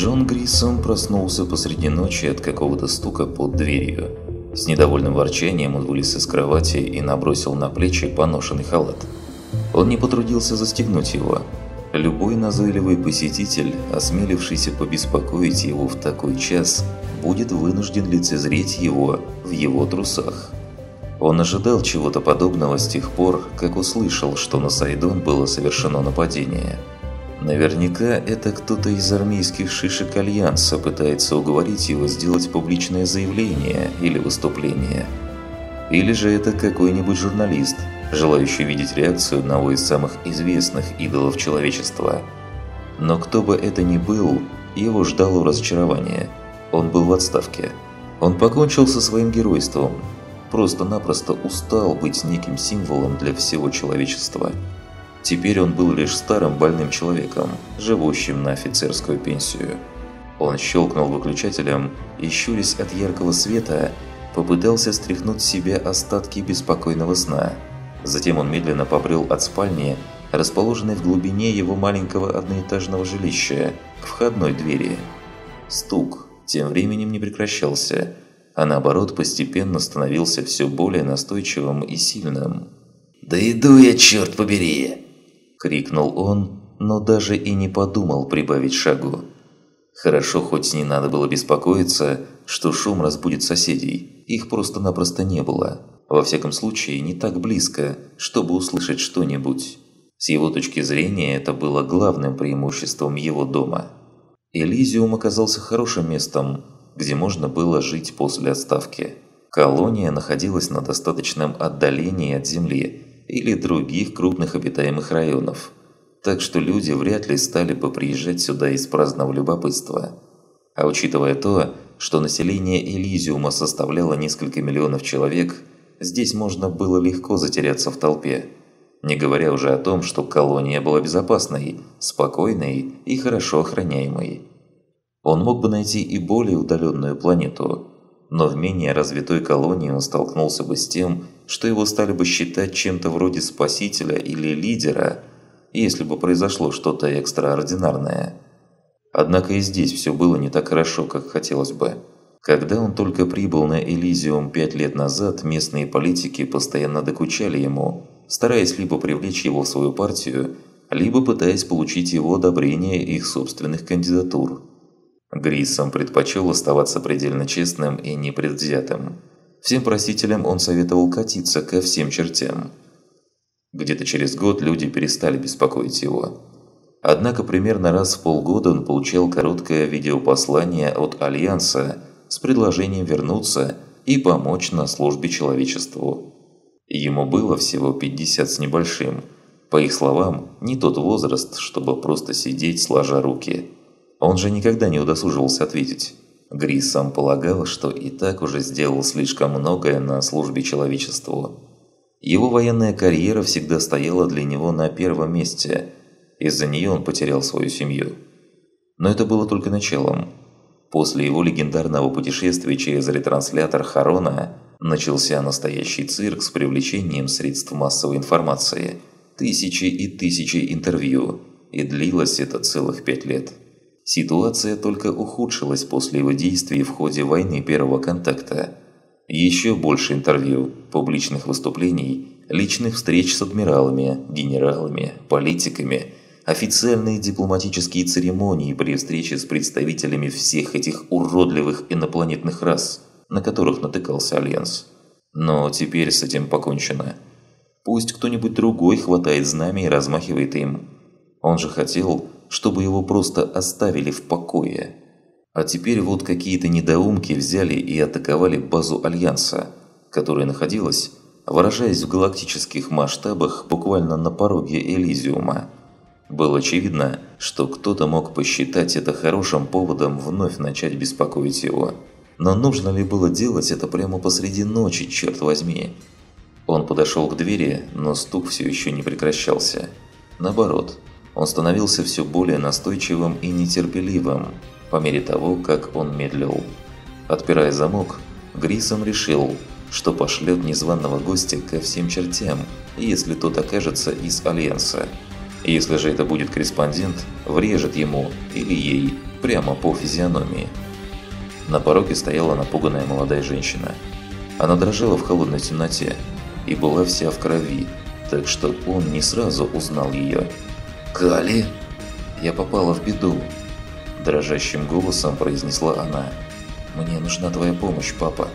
Джон Грисом проснулся посреди ночи от какого-то стука под дверью. С недовольным ворчанием он вылез из кровати и набросил на плечи поношенный халат. Он не потрудился застегнуть его. Любой назойливый посетитель, осмелившийся побеспокоить его в такой час, будет вынужден лицезреть его в его трусах. Он ожидал чего-то подобного с тех пор, как услышал, что на Сайдон было совершено нападение – Наверняка это кто-то из армейских шишек Альянса пытается уговорить его сделать публичное заявление или выступление. Или же это какой-нибудь журналист, желающий видеть реакцию одного из самых известных идолов человечества. Но кто бы это ни был, его ждало разочарование. Он был в отставке. Он покончил со своим геройством. Просто-напросто устал быть неким символом для всего человечества. Теперь он был лишь старым больным человеком, живущим на офицерскую пенсию. Он щелкнул выключателем и, щурясь от яркого света, попытался стряхнуть с себя остатки беспокойного сна. Затем он медленно побрел от спальни, расположенной в глубине его маленького одноэтажного жилища, к входной двери. Стук тем временем не прекращался, а наоборот постепенно становился все более настойчивым и сильным. «Да иду я, черт побери!» Крикнул он, но даже и не подумал прибавить шагу. Хорошо, хоть не надо было беспокоиться, что шум разбудит соседей. Их просто-напросто не было. Во всяком случае, не так близко, чтобы услышать что-нибудь. С его точки зрения, это было главным преимуществом его дома. Элизиум оказался хорошим местом, где можно было жить после отставки. Колония находилась на достаточном отдалении от земли, или других крупных обитаемых районов. Так что люди вряд ли стали бы приезжать сюда из праздного любопытства. А учитывая то, что население Элизиума составляло несколько миллионов человек, здесь можно было легко затеряться в толпе. Не говоря уже о том, что колония была безопасной, спокойной и хорошо охраняемой. Он мог бы найти и более удаленную планету, но в менее развитой колонии он столкнулся бы с тем, что его стали бы считать чем-то вроде спасителя или лидера, если бы произошло что-то экстраординарное. Однако и здесь все было не так хорошо, как хотелось бы. Когда он только прибыл на Элизиум пять лет назад, местные политики постоянно докучали ему, стараясь либо привлечь его в свою партию, либо пытаясь получить его одобрение их собственных кандидатур. Грисом предпочел оставаться предельно честным и непредвзятым. Всем просителям он советовал катиться ко всем чертям. Где-то через год люди перестали беспокоить его. Однако примерно раз в полгода он получал короткое видеопослание от Альянса с предложением вернуться и помочь на службе человечеству. Ему было всего 50 с небольшим. По их словам, не тот возраст, чтобы просто сидеть сложа руки. Он же никогда не удосуживался ответить. Грис сам полагал, что и так уже сделал слишком многое на службе человечеству. Его военная карьера всегда стояла для него на первом месте. Из-за нее он потерял свою семью. Но это было только началом. После его легендарного путешествия через ретранслятор Харона начался настоящий цирк с привлечением средств массовой информации. Тысячи и тысячи интервью. И длилось это целых пять лет. Ситуация только ухудшилась после его действий в ходе войны первого контакта. Еще больше интервью, публичных выступлений, личных встреч с адмиралами, генералами, политиками, официальные дипломатические церемонии при встрече с представителями всех этих уродливых инопланетных рас, на которых натыкался Альянс. Но теперь с этим покончено. Пусть кто-нибудь другой хватает знамя и размахивает им. Он же хотел, чтобы его просто оставили в покое. А теперь вот какие-то недоумки взяли и атаковали базу Альянса, которая находилась, выражаясь в галактических масштабах, буквально на пороге Элизиума. Было очевидно, что кто-то мог посчитать это хорошим поводом вновь начать беспокоить его. Но нужно ли было делать это прямо посреди ночи, черт возьми? Он подошел к двери, но стук все еще не прекращался. Наоборот, он становился все более настойчивым и нетерпеливым по мере того, как он медлил. Отпирая замок, Грисом решил, что пошлет незваного гостя ко всем чертям, если тот окажется из Альянса. Если же это будет корреспондент, врежет ему или ей прямо по физиономии. На пороге стояла напуганная молодая женщина. Она дрожала в холодной темноте и была вся в крови, так что он не сразу узнал ее. «Кали!» «Я попала в беду!» Дрожащим голосом произнесла она. «Мне нужна твоя помощь, папа!»